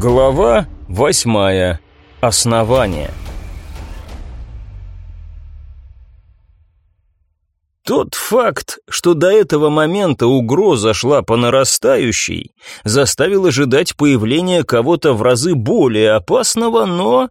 Глава восьмая. Основание. Тот факт, что до этого момента угроза шла по нарастающей, заставил ожидать появления кого-то в разы более опасного, но...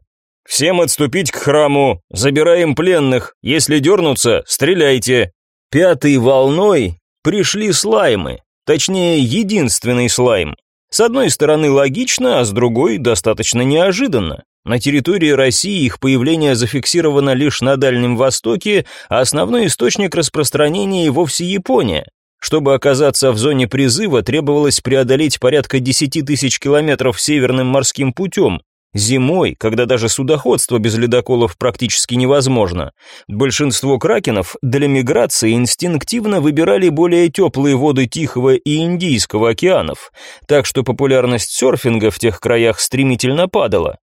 «Всем отступить к храму, забираем пленных, если дернутся, стреляйте». Пятой волной пришли слаймы, точнее, единственный слайм, с одной стороны логично, а с другой достаточно неожиданно. На территории России их появление зафиксировано лишь на Дальнем Востоке, а основной источник распространения и вовсе Япония. Чтобы оказаться в зоне призыва, требовалось преодолеть порядка 10 тысяч километров северным морским путем, Зимой, когда даже судоходство без ледоколов практически невозможно, большинство кракенов для миграции инстинктивно выбирали более теплые воды Тихого и Индийского океанов, так что популярность серфинга в тех краях стремительно падала.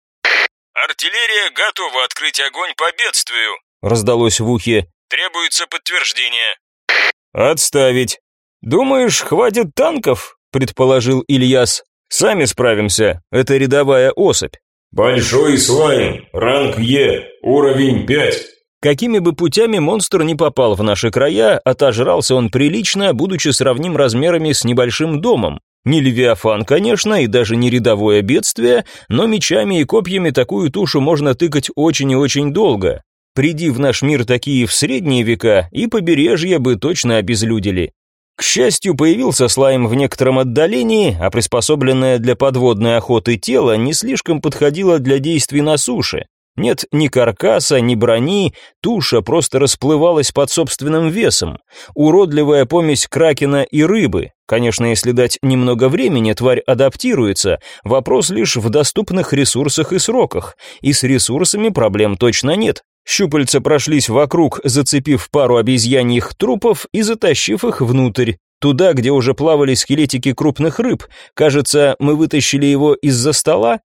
«Артиллерия готова открыть огонь по бедствию», раздалось в ухе. «Требуется подтверждение». «Отставить. Думаешь, хватит танков?» предположил Ильяс. «Сами справимся, это рядовая особь». Большой слайм, ранг Е, уровень 5. Какими бы путями монстр не попал в наши края, отожрался он прилично, будучи сравним размерами с небольшим домом. Не левиафан, конечно, и даже не рядовое бедствие, но мечами и копьями такую тушу можно тыкать очень и очень долго. Приди в наш мир такие в средние века, и побережье бы точно обезлюдили. К счастью, появился слайм в некотором отдалении, а приспособленное для подводной охоты тело не слишком подходило для действий на суше. Нет ни каркаса, ни брони, туша просто расплывалась под собственным весом. Уродливая помесь кракена и рыбы. Конечно, если дать немного времени, тварь адаптируется. Вопрос лишь в доступных ресурсах и сроках. И с ресурсами проблем точно нет. Щупальца прошлись вокруг, зацепив пару обезьяньих трупов и затащив их внутрь, туда, где уже плавали скелетики крупных рыб. Кажется, мы вытащили его из-за стола.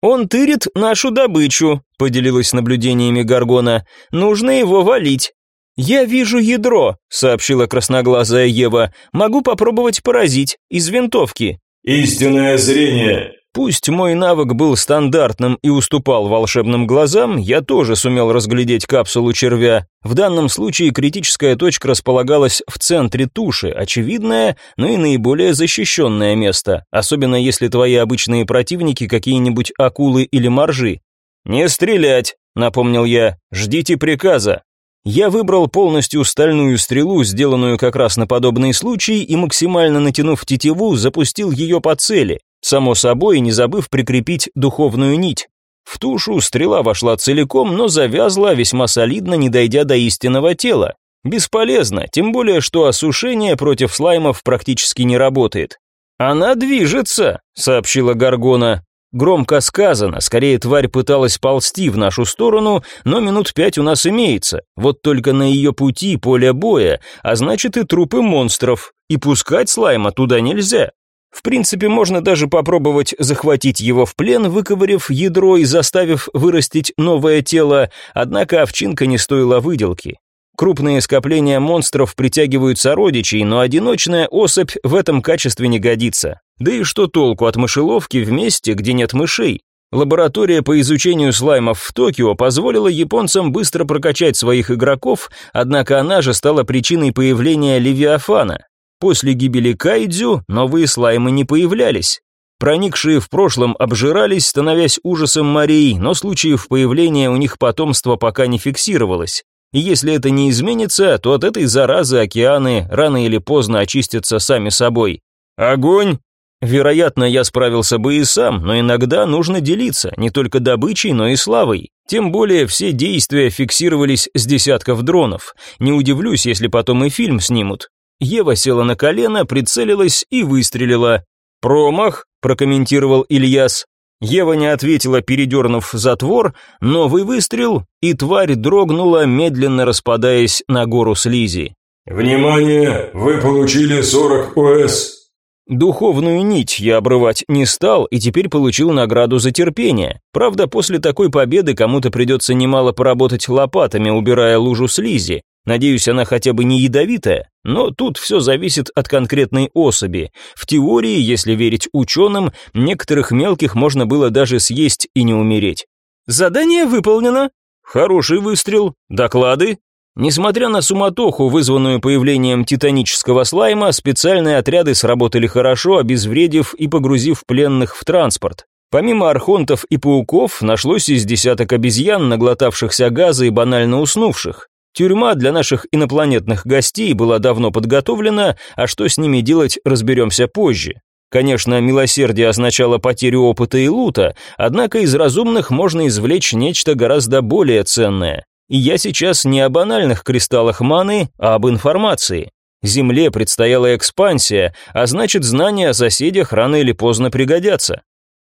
Он тырит нашу добычу, поделилась наблюдениями Гаргона. Нужно его валить. Я вижу ядро, сообщила красноглазая Ева. Могу попробовать поразить из винтовки. Истинное зрение. Пусть мой навык был стандартным и уступал волшебным глазам, я тоже сумел разглядеть капсулу червя. В данном случае критическая точка располагалась в центре туши, очевидное, но и наиболее защищенное место, особенно если твои обычные противники какие-нибудь акулы или моржи. «Не стрелять», — напомнил я, — «ждите приказа». Я выбрал полностью стальную стрелу, сделанную как раз на подобный случай, и максимально натянув тетиву, запустил ее по цели. Само собой, не забыв прикрепить духовную нить. В тушу стрела вошла целиком, но завязла весьма солидно, не дойдя до истинного тела. Бесполезно, тем более, что осушение против слаймов практически не работает. «Она движется», — сообщила Гаргона. Громко сказано, скорее тварь пыталась ползти в нашу сторону, но минут пять у нас имеется. Вот только на ее пути поле боя, а значит и трупы монстров, и пускать слайма туда нельзя. В принципе, можно даже попробовать захватить его в плен, выковырив ядро и заставив вырастить новое тело, однако овчинка не стоила выделки. Крупные скопления монстров притягивают сородичей, но одиночная особь в этом качестве не годится. Да и что толку от мышеловки в месте, где нет мышей? Лаборатория по изучению слаймов в Токио позволила японцам быстро прокачать своих игроков, однако она же стала причиной появления Левиафана. После гибели Кайдзю новые слаймы не появлялись. Проникшие в прошлом обжирались, становясь ужасом морей, но случаев появления у них потомства пока не фиксировалось. И если это не изменится, то от этой заразы океаны рано или поздно очистятся сами собой. Огонь! Вероятно, я справился бы и сам, но иногда нужно делиться не только добычей, но и славой. Тем более все действия фиксировались с десятков дронов. Не удивлюсь, если потом и фильм снимут. Ева села на колено, прицелилась и выстрелила. «Промах», – прокомментировал Ильяс. Ева не ответила, передернув затвор, новый выстрел, и тварь дрогнула, медленно распадаясь на гору слизи. «Внимание! Вы получили 40 ОС!» Духовную нить я обрывать не стал и теперь получил награду за терпение. Правда, после такой победы кому-то придется немало поработать лопатами, убирая лужу слизи. Надеюсь, она хотя бы не ядовитая, но тут все зависит от конкретной особи. В теории, если верить ученым, некоторых мелких можно было даже съесть и не умереть. Задание выполнено. Хороший выстрел. Доклады. Несмотря на суматоху, вызванную появлением титанического слайма, специальные отряды сработали хорошо, обезвредив и погрузив пленных в транспорт. Помимо архонтов и пауков, нашлось из десяток обезьян, наглотавшихся газа и банально уснувших. Тюрьма для наших инопланетных гостей была давно подготовлена, а что с ними делать, разберемся позже. Конечно, милосердие означало потерю опыта и лута, однако из разумных можно извлечь нечто гораздо более ценное. И я сейчас не о банальных кристаллах маны, а об информации. Земле предстояла экспансия, а значит знания о соседях рано или поздно пригодятся.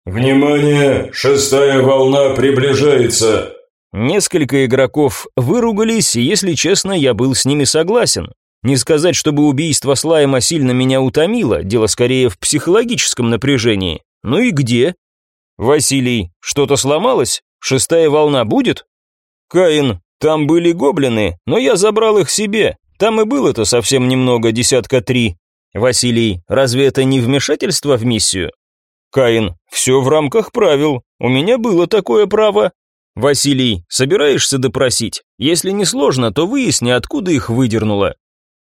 «Внимание! Шестая волна приближается!» Несколько игроков выругались, и, если честно, я был с ними согласен. Не сказать, чтобы убийство Слайма сильно меня утомило, дело скорее в психологическом напряжении. Ну и где? Василий, что-то сломалось? Шестая волна будет? Каин, там были гоблины, но я забрал их себе. Там и было-то совсем немного, десятка три. Василий, разве это не вмешательство в миссию? Каин, все в рамках правил. У меня было такое право. «Василий, собираешься допросить? Если не сложно, то выясни, откуда их выдернуло».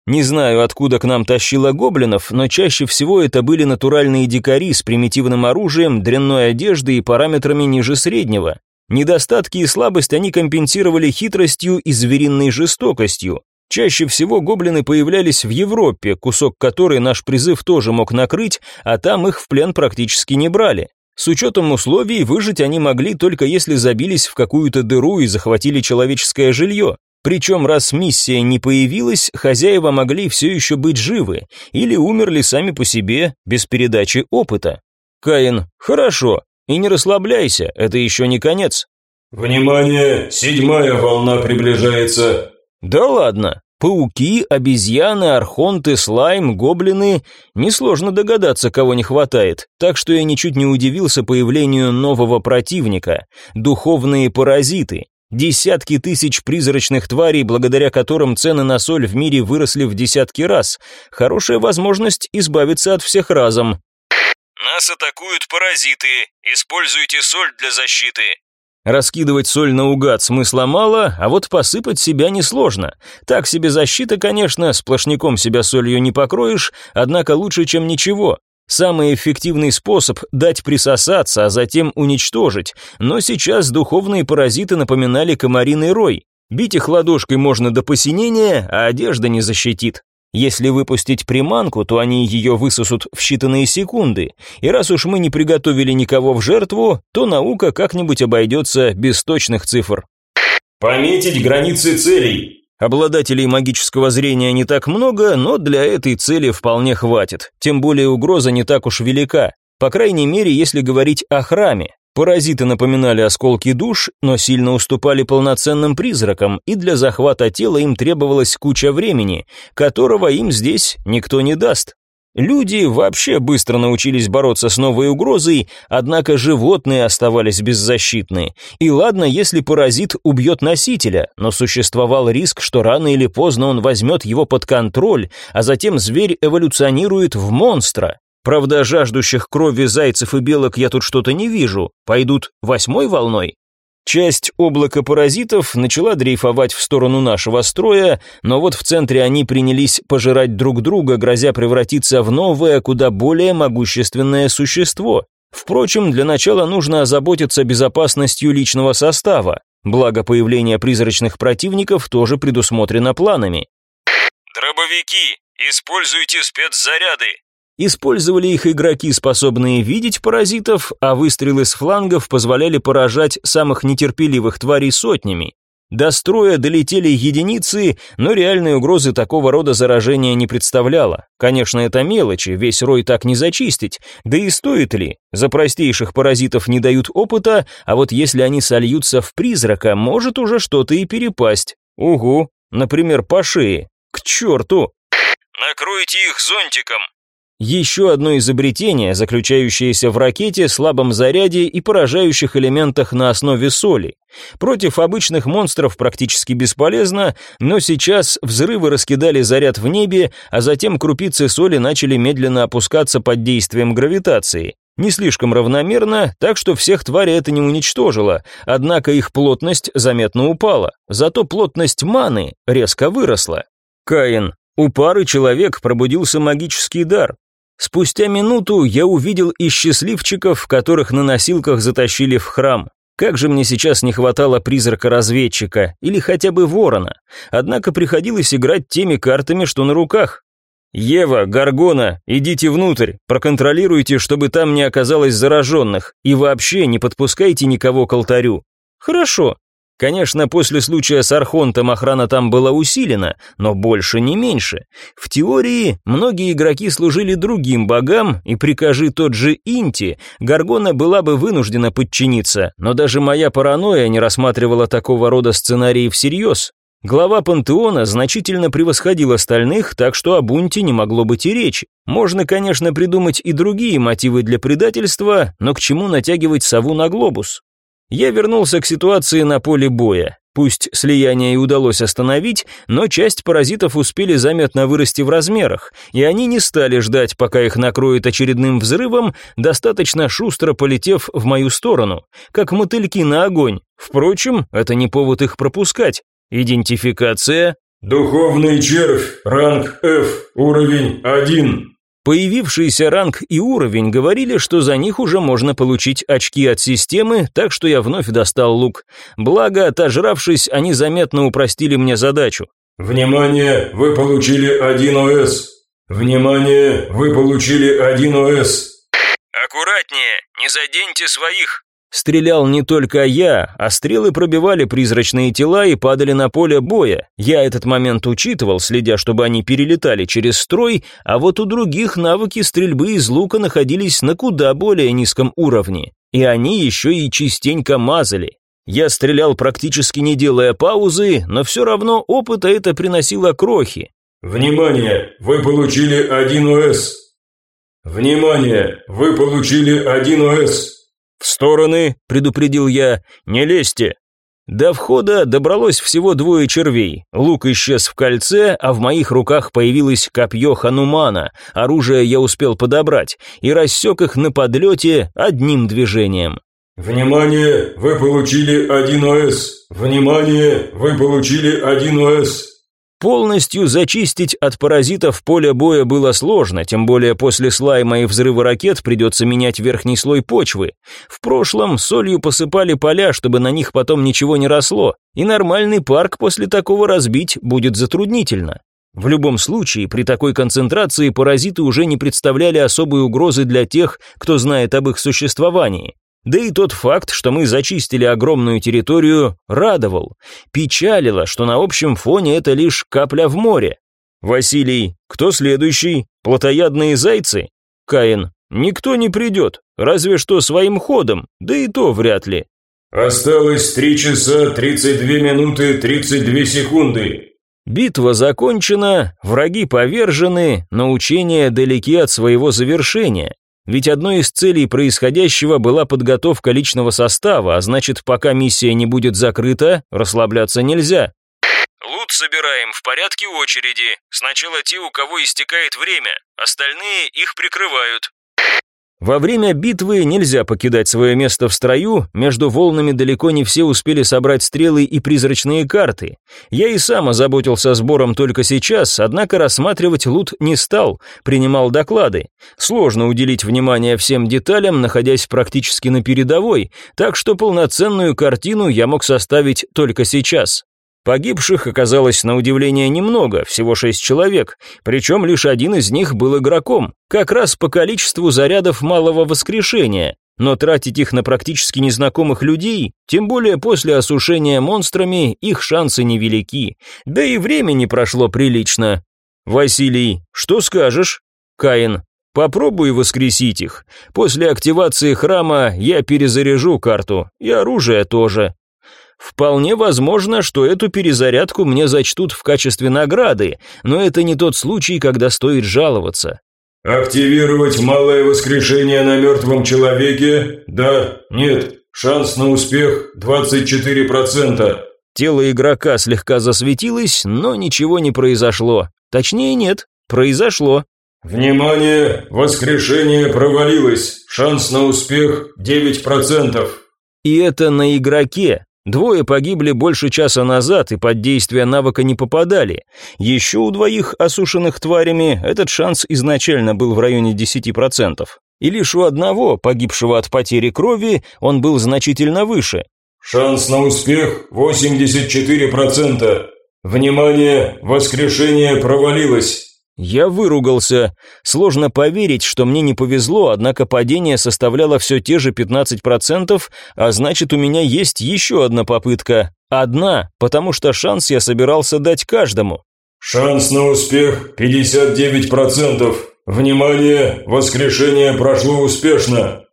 Не знаю, откуда к нам тащило гоблинов, но чаще всего это были натуральные дикари с примитивным оружием, дрянной одеждой и параметрами ниже среднего. Недостатки и слабость они компенсировали хитростью и звериной жестокостью. Чаще всего гоблины появлялись в Европе, кусок которой наш призыв тоже мог накрыть, а там их в плен практически не брали. С учетом условий выжить они могли только если забились в какую-то дыру и захватили человеческое жилье. Причем раз миссия не появилась, хозяева могли все еще быть живы или умерли сами по себе, без передачи опыта. Каин, хорошо, и не расслабляйся, это еще не конец. Внимание, седьмая волна приближается. Да ладно, Пауки, обезьяны, архонты, слайм, гоблины. Несложно догадаться, кого не хватает. Так что я ничуть не удивился появлению нового противника. Духовные паразиты. Десятки тысяч призрачных тварей, благодаря которым цены на соль в мире выросли в десятки раз. Хорошая возможность избавиться от всех разом. Нас атакуют паразиты. Используйте соль для защиты. Раскидывать соль наугад смысла мало, а вот посыпать себя несложно. Так себе защита, конечно, сплошняком себя солью не покроешь, однако лучше, чем ничего. Самый эффективный способ – дать присосаться, а затем уничтожить. Но сейчас духовные паразиты напоминали комариный рой. Бить их ладошкой можно до посинения, а одежда не защитит. Если выпустить приманку, то они ее высосут в считанные секунды. И раз уж мы не приготовили никого в жертву, то наука как-нибудь обойдется без точных цифр. Пометить границы целей. Обладателей магического зрения не так много, но для этой цели вполне хватит. Тем более угроза не так уж велика. По крайней мере, если говорить о храме. Паразиты напоминали осколки душ, но сильно уступали полноценным призракам, и для захвата тела им требовалась куча времени, которого им здесь никто не даст. Люди вообще быстро научились бороться с новой угрозой, однако животные оставались беззащитны. И ладно, если паразит убьет носителя, но существовал риск, что рано или поздно он возьмет его под контроль, а затем зверь эволюционирует в монстра. Правда, жаждущих крови зайцев и белок я тут что-то не вижу. Пойдут восьмой волной? Часть облака паразитов начала дрейфовать в сторону нашего строя, но вот в центре они принялись пожирать друг друга, грозя превратиться в новое, куда более могущественное существо. Впрочем, для начала нужно озаботиться безопасностью личного состава. Благо появление призрачных противников тоже предусмотрено планами. Дробовики, используйте спецзаряды. Использовали их игроки, способные видеть паразитов, а выстрелы с флангов позволяли поражать самых нетерпеливых тварей сотнями. До строя долетели единицы, но реальной угрозы такого рода заражения не представляло. Конечно, это мелочи, весь рой так не зачистить. Да и стоит ли? За простейших паразитов не дают опыта, а вот если они сольются в призрака, может уже что-то и перепасть. Угу, например, по шее. К черту! Накройте их зонтиком. Еще одно изобретение, заключающееся в ракете, слабом заряде и поражающих элементах на основе соли. Против обычных монстров практически бесполезно, но сейчас взрывы раскидали заряд в небе, а затем крупицы соли начали медленно опускаться под действием гравитации. Не слишком равномерно, так что всех тварей это не уничтожило, однако их плотность заметно упала, зато плотность маны резко выросла. Каин, у пары человек пробудился магический дар. Спустя минуту я увидел и счастливчиков, которых на носилках затащили в храм. Как же мне сейчас не хватало призрака-разведчика или хотя бы ворона. Однако приходилось играть теми картами, что на руках. «Ева, Гаргона, идите внутрь, проконтролируйте, чтобы там не оказалось зараженных, и вообще не подпускайте никого к алтарю». «Хорошо», Конечно, после случая с Архонтом охрана там была усилена, но больше не меньше. В теории, многие игроки служили другим богам, и прикажи тот же Инти, Гаргона была бы вынуждена подчиниться, но даже моя паранойя не рассматривала такого рода сценарии всерьез. Глава пантеона значительно превосходил остальных, так что о бунте не могло быть и речи. Можно, конечно, придумать и другие мотивы для предательства, но к чему натягивать сову на глобус? Я вернулся к ситуации на поле боя. Пусть слияние и удалось остановить, но часть паразитов успели заметно вырасти в размерах, и они не стали ждать, пока их накроет очередным взрывом, достаточно шустро полетев в мою сторону, как мотыльки на огонь. Впрочем, это не повод их пропускать. Идентификация. Духовный червь, ранг F, уровень 1. Появившийся ранг и уровень говорили, что за них уже можно получить очки от системы, так что я вновь достал лук. Благо, отожравшись, они заметно упростили мне задачу. «Внимание, вы получили 1 ОС! Внимание, вы получили 1 ОС!» «Аккуратнее, не заденьте своих!» Стрелял не только я, а стрелы пробивали призрачные тела и падали на поле боя. Я этот момент учитывал, следя, чтобы они перелетали через строй, а вот у других навыки стрельбы из лука находились на куда более низком уровне. И они еще и частенько мазали. Я стрелял практически не делая паузы, но все равно опыта это приносило крохи. «Внимание! Вы получили 1 ОС!» «Внимание! Вы получили 1 ОС!» «В стороны», — предупредил я, — «не лезьте». До входа добралось всего двое червей. Лук исчез в кольце, а в моих руках появилось копье Ханумана. Оружие я успел подобрать и рассек их на подлете одним движением. «Внимание! Вы получили один ОС! Внимание! Вы получили один ОС!» Полностью зачистить от паразитов поле боя было сложно, тем более после слайма и взрыва ракет придется менять верхний слой почвы. В прошлом солью посыпали поля, чтобы на них потом ничего не росло, и нормальный парк после такого разбить будет затруднительно. В любом случае, при такой концентрации паразиты уже не представляли особой угрозы для тех, кто знает об их существовании. Да и тот факт, что мы зачистили огромную территорию, радовал. Печалило, что на общем фоне это лишь капля в море. Василий, кто следующий? Плотоядные зайцы? Каин, никто не придет, разве что своим ходом, да и то вряд ли. Осталось 3 часа 32 минуты 32 секунды. Битва закончена, враги повержены, но учения далеки от своего завершения. Ведь одной из целей происходящего была подготовка личного состава, а значит, пока миссия не будет закрыта, расслабляться нельзя. Лут собираем в порядке очереди. Сначала те, у кого истекает время, остальные их прикрывают. Во время битвы нельзя покидать свое место в строю, между волнами далеко не все успели собрать стрелы и призрачные карты. Я и сам озаботился сбором только сейчас, однако рассматривать лут не стал, принимал доклады. Сложно уделить внимание всем деталям, находясь практически на передовой, так что полноценную картину я мог составить только сейчас. Погибших оказалось на удивление немного, всего шесть человек, причем лишь один из них был игроком, как раз по количеству зарядов малого воскрешения, но тратить их на практически незнакомых людей, тем более после осушения монстрами, их шансы невелики, да и времени прошло прилично. Василий, что скажешь? Каин, попробуй воскресить их. После активации храма я перезаряжу карту, и оружие тоже. Вполне возможно, что эту перезарядку мне зачтут в качестве награды, но это не тот случай, когда стоит жаловаться. Активировать малое воскрешение на мертвом человеке? Да, нет. Шанс на успех 24%. Тело игрока слегка засветилось, но ничего не произошло. Точнее, нет, произошло. Внимание, воскрешение провалилось. Шанс на успех 9%. И это на игроке. Двое погибли больше часа назад и под действие навыка не попадали. Еще у двоих осушенных тварями этот шанс изначально был в районе 10%. И лишь у одного, погибшего от потери крови, он был значительно выше. Шанс на успех 84%. Внимание, воскрешение провалилось. Я выругался. Сложно поверить, что мне не повезло, однако падение составляло все те же 15%, а значит, у меня есть еще одна попытка. Одна, потому что шанс я собирался дать каждому. Шанс на успех 59%. Внимание, воскрешение прошло успешно.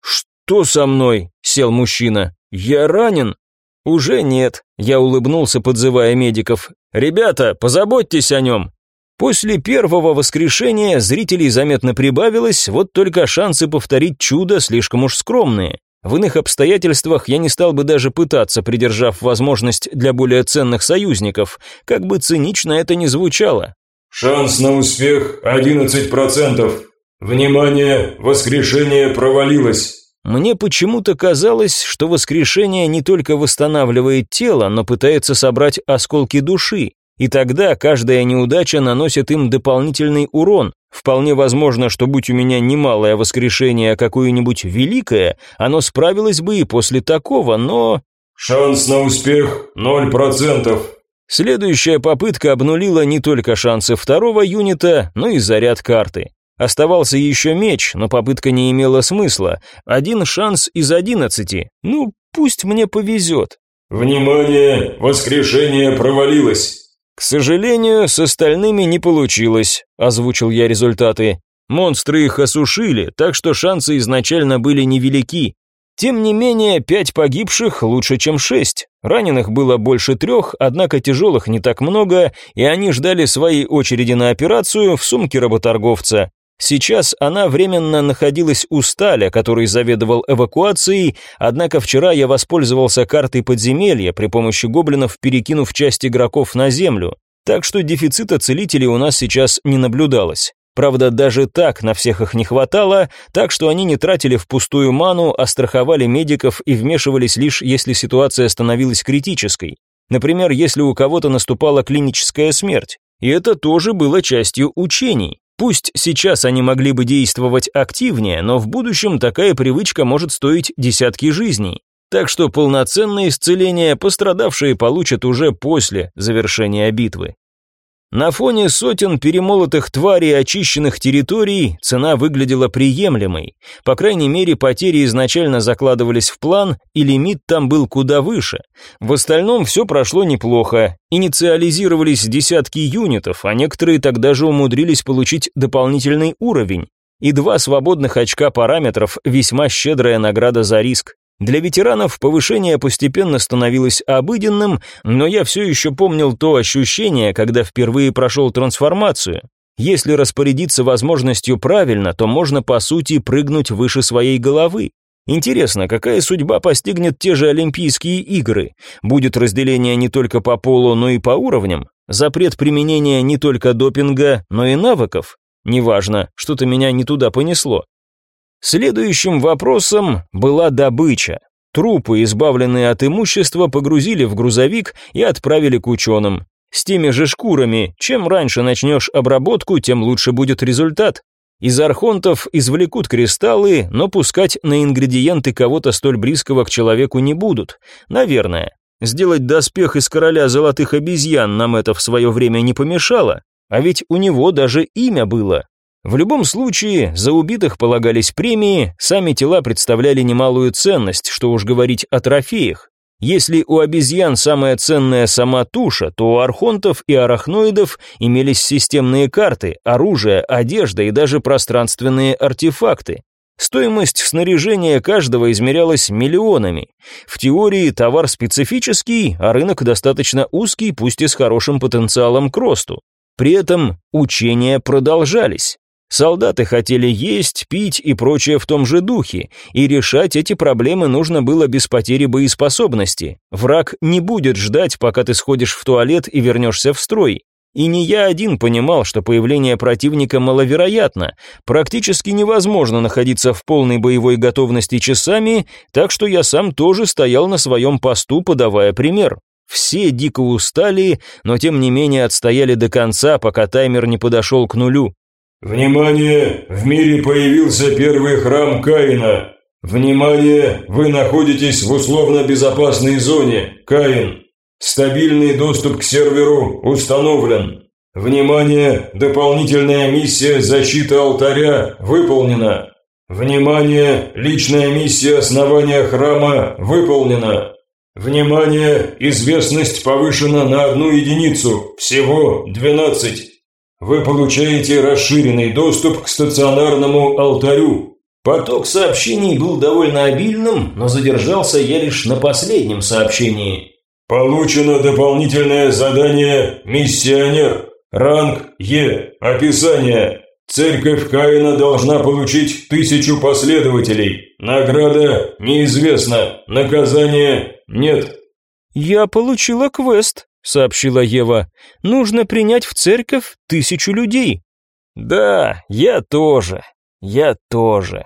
Что со мной? сел мужчина. Я ранен? Уже нет. Я улыбнулся, подзывая медиков. Ребята, позаботьтесь о нем. После первого воскрешения зрителей заметно прибавилось, вот только шансы повторить чудо слишком уж скромные. В иных обстоятельствах я не стал бы даже пытаться, придержав возможность для более ценных союзников, как бы цинично это ни звучало. Шанс на успех 11%. Внимание, воскрешение провалилось. Мне почему-то казалось, что воскрешение не только восстанавливает тело, но пытается собрать осколки души, и тогда каждая неудача наносит им дополнительный урон. Вполне возможно, что будь у меня немалое воскрешение, а какое-нибудь великое, оно справилось бы и после такого, но... Шанс на успех 0%. Следующая попытка обнулила не только шансы второго юнита, но и заряд карты. Оставался еще меч, но попытка не имела смысла. Один шанс из одиннадцати. Ну, пусть мне повезет. Внимание, воскрешение провалилось. «К сожалению, с остальными не получилось», – озвучил я результаты. «Монстры их осушили, так что шансы изначально были невелики. Тем не менее, пять погибших лучше, чем шесть. Раненых было больше трех, однако тяжелых не так много, и они ждали своей очереди на операцию в сумке работорговца. Сейчас она временно находилась у Сталя, который заведовал эвакуацией, однако вчера я воспользовался картой подземелья, при помощи гоблинов перекинув часть игроков на землю, так что дефицита целителей у нас сейчас не наблюдалось. Правда, даже так на всех их не хватало, так что они не тратили впустую ману, а страховали медиков и вмешивались лишь если ситуация становилась критической. Например, если у кого-то наступала клиническая смерть. И это тоже было частью учений. Пусть сейчас они могли бы действовать активнее, но в будущем такая привычка может стоить десятки жизней. Так что полноценное исцеление пострадавшие получат уже после завершения битвы. На фоне сотен перемолотых тварей очищенных территорий цена выглядела приемлемой. По крайней мере, потери изначально закладывались в план, и лимит там был куда выше. В остальном все прошло неплохо. Инициализировались десятки юнитов, а некоторые тогда же умудрились получить дополнительный уровень. И два свободных очка параметров – весьма щедрая награда за риск. Для ветеранов повышение постепенно становилось обыденным, но я все еще помнил то ощущение, когда впервые прошел трансформацию. Если распорядиться возможностью правильно, то можно по сути прыгнуть выше своей головы. Интересно, какая судьба постигнет те же Олимпийские игры? Будет разделение не только по полу, но и по уровням? Запрет применения не только допинга, но и навыков? Неважно, что-то меня не туда понесло. Следующим вопросом была добыча. Трупы, избавленные от имущества, погрузили в грузовик и отправили к ученым. С теми же шкурами, чем раньше начнешь обработку, тем лучше будет результат. Из архонтов извлекут кристаллы, но пускать на ингредиенты кого-то столь близкого к человеку не будут. Наверное. Сделать доспех из короля золотых обезьян нам это в свое время не помешало. А ведь у него даже имя было в любом случае, за убитых полагались премии, сами тела представляли немалую ценность, что уж говорить о трофеях. Если у обезьян самая ценная сама туша, то у архонтов и арахноидов имелись системные карты, оружие, одежда и даже пространственные артефакты. Стоимость снаряжения каждого измерялась миллионами. В теории товар специфический, а рынок достаточно узкий, пусть и с хорошим потенциалом к росту. При этом учения продолжались. Солдаты хотели есть, пить и прочее в том же духе, и решать эти проблемы нужно было без потери боеспособности. Враг не будет ждать, пока ты сходишь в туалет и вернешься в строй. И не я один понимал, что появление противника маловероятно. Практически невозможно находиться в полной боевой готовности часами, так что я сам тоже стоял на своем посту, подавая пример. Все дико устали, но тем не менее отстояли до конца, пока таймер не подошел к нулю. «Внимание! В мире появился первый храм Каина! Внимание! Вы находитесь в условно безопасной зоне, Каин! Стабильный доступ к серверу установлен! Внимание! Дополнительная миссия защиты алтаря выполнена! Внимание! Личная миссия основания храма выполнена!» Внимание! Известность повышена на одну единицу, всего 12. Вы получаете расширенный доступ к стационарному алтарю. Поток сообщений был довольно обильным, но задержался я лишь на последнем сообщении. Получено дополнительное задание «Миссионер». Ранг Е. Описание. Церковь Каина должна получить тысячу последователей. Награда неизвестна. Наказание нет. Я получила квест, сообщила Ева. Нужно принять в церковь тысячу людей. Да, я тоже. Я тоже.